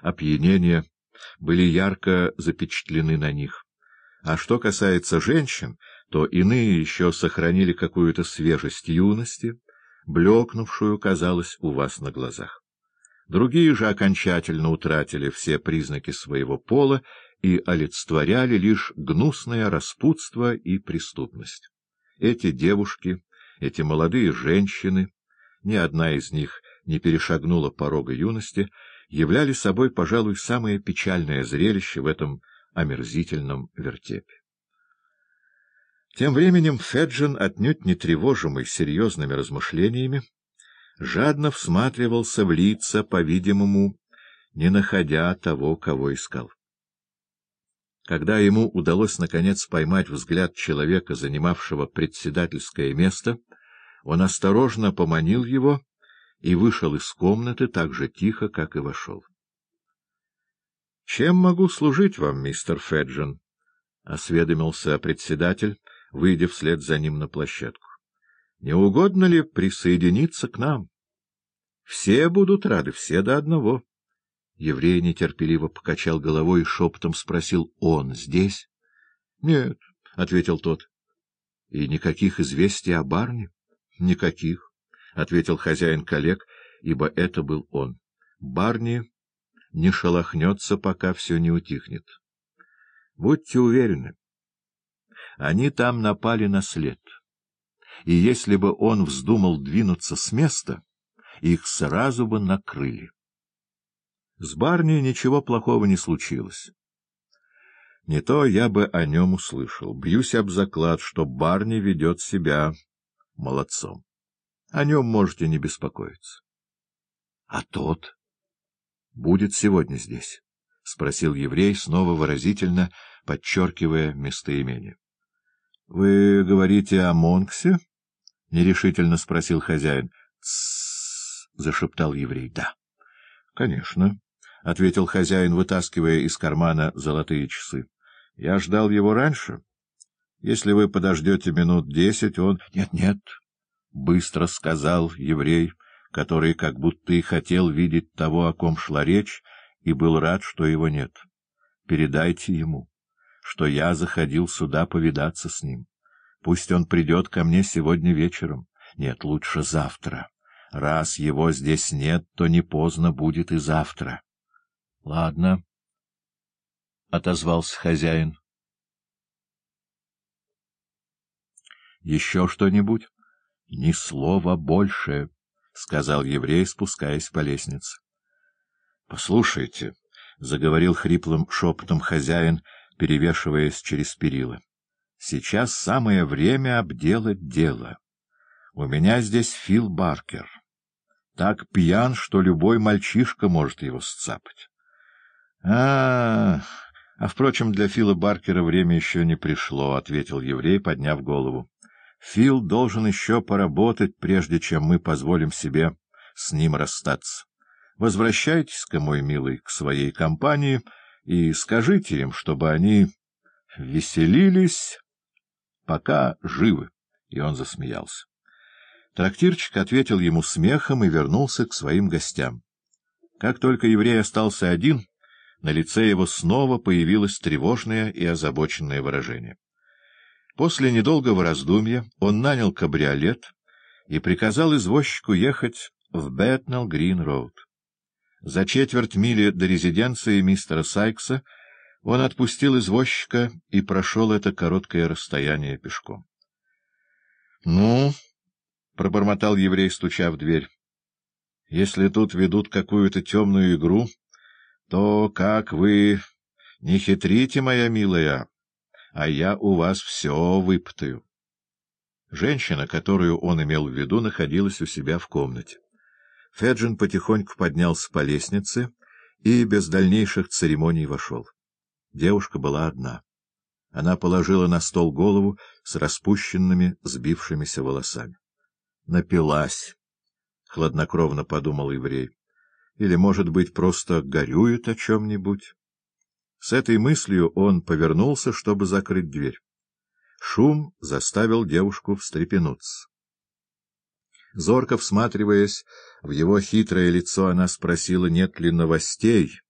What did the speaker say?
опьянения были ярко запечатлены на них. А что касается женщин, то иные еще сохранили какую-то свежесть юности, блекнувшую, казалось, у вас на глазах. Другие же окончательно утратили все признаки своего пола и олицетворяли лишь гнусное распутство и преступность. Эти девушки, эти молодые женщины, ни одна из них не перешагнула порога юности, являли собой, пожалуй, самое печальное зрелище в этом омерзительном вертепе. Тем временем Феджин, отнюдь не тревожимый серьезными размышлениями, жадно всматривался в лица, по-видимому, не находя того, кого искал. Когда ему удалось, наконец, поймать взгляд человека, занимавшего председательское место, он осторожно поманил его и вышел из комнаты так же тихо, как и вошел. — Чем могу служить вам, мистер Феджин? — осведомился председатель, выйдя вслед за ним на площадку. — Не угодно ли присоединиться к нам? Все будут рады, все до одного. Еврей нетерпеливо покачал головой и шепотом спросил, — он здесь? — Нет, — ответил тот. — И никаких известий о барне? — Никаких, — ответил хозяин коллег, ибо это был он. — Барни не шелохнется, пока все не утихнет. Будьте уверены, они там напали на след, и если бы он вздумал двинуться с места, их сразу бы накрыли. С Барни ничего плохого не случилось. Не то я бы о нем услышал. Бьюсь об заклад, что Барни ведет себя молодцом. О нем можете не беспокоиться. — А тот? — Будет сегодня здесь, — спросил еврей, снова выразительно подчеркивая местоимение. — Вы говорите о Монксе? — нерешительно спросил хозяин. — зашептал еврей. — Да. — Конечно. — ответил хозяин, вытаскивая из кармана золотые часы. — Я ждал его раньше. Если вы подождете минут десять, он... — Нет, нет, — быстро сказал еврей, который как будто и хотел видеть того, о ком шла речь, и был рад, что его нет. — Передайте ему, что я заходил сюда повидаться с ним. Пусть он придет ко мне сегодня вечером. Нет, лучше завтра. Раз его здесь нет, то не поздно будет и завтра. — Ладно, — отозвался хозяин. — Еще что-нибудь? — Ни слова больше, — сказал еврей, спускаясь по лестнице. — Послушайте, — заговорил хриплым шепотом хозяин, перевешиваясь через перила, — сейчас самое время обделать дело. У меня здесь Фил Баркер. Так пьян, что любой мальчишка может его сцапать. А, а, впрочем, для Фила Баркера время еще не пришло, — ответил еврей, подняв голову. Фил должен еще поработать, прежде чем мы позволим себе с ним расстаться. Возвращайтесь-ка, мой милый, к своей компании и скажите им, чтобы они веселились, пока живы. И он засмеялся. Трактирчик ответил ему смехом и вернулся к своим гостям. Как только еврей остался один, на лице его снова появилось тревожное и озабоченное выражение. После недолгого раздумья он нанял кабриолет и приказал извозчику ехать в Бэтнелл-Грин-Роуд. За четверть мили до резиденции мистера Сайкса он отпустил извозчика и прошел это короткое расстояние пешком. — Ну, — пробормотал еврей, стуча в дверь, — если тут ведут какую-то темную игру то как вы не хитрите, моя милая, а я у вас все выпытаю. Женщина, которую он имел в виду, находилась у себя в комнате. Феджин потихоньку поднялся по лестнице и без дальнейших церемоний вошел. Девушка была одна. Она положила на стол голову с распущенными, сбившимися волосами. «Напилась», — хладнокровно подумал еврей. Или, может быть, просто горюет о чем-нибудь? С этой мыслью он повернулся, чтобы закрыть дверь. Шум заставил девушку встрепенуться. Зорко всматриваясь в его хитрое лицо, она спросила, нет ли новостей,